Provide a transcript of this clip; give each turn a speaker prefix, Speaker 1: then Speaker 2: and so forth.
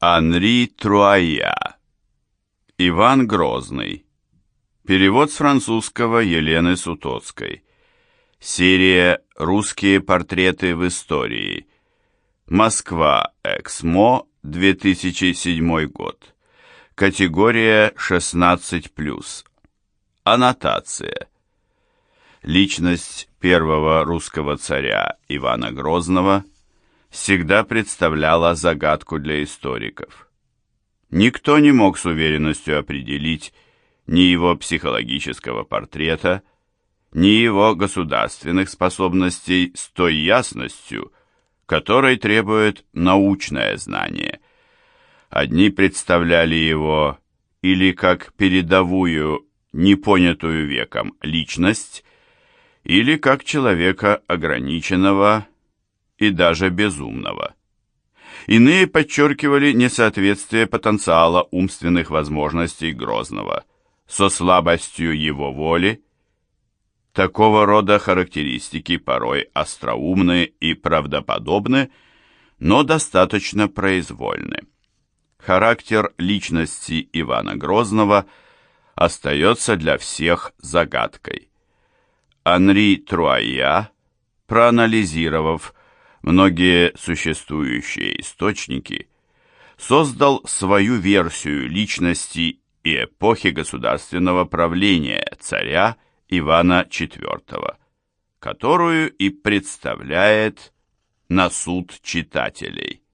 Speaker 1: Анри Труая. Иван Грозный. Перевод с французского Елены Сутоцкой. Серия «Русские портреты в истории». Москва. Эксмо. 2007 год. Категория 16+. Аннотация. Личность первого русского царя Ивана Грозного – всегда представляла загадку для историков. Никто не мог с уверенностью определить ни его психологического портрета, ни его государственных способностей с той ясностью, которой требует научное знание. Одни представляли его или как передовую, непонятую веком личность, или как человека ограниченного, и даже безумного. Иные подчеркивали несоответствие потенциала умственных возможностей Грозного со слабостью его воли. Такого рода характеристики порой остроумны и правдоподобны, но достаточно произвольны. Характер личности Ивана Грозного остается для всех загадкой. Анри Труая, проанализировав многие существующие источники, создал свою версию личности и эпохи государственного правления царя Ивана IV, которую и представляет на суд читателей.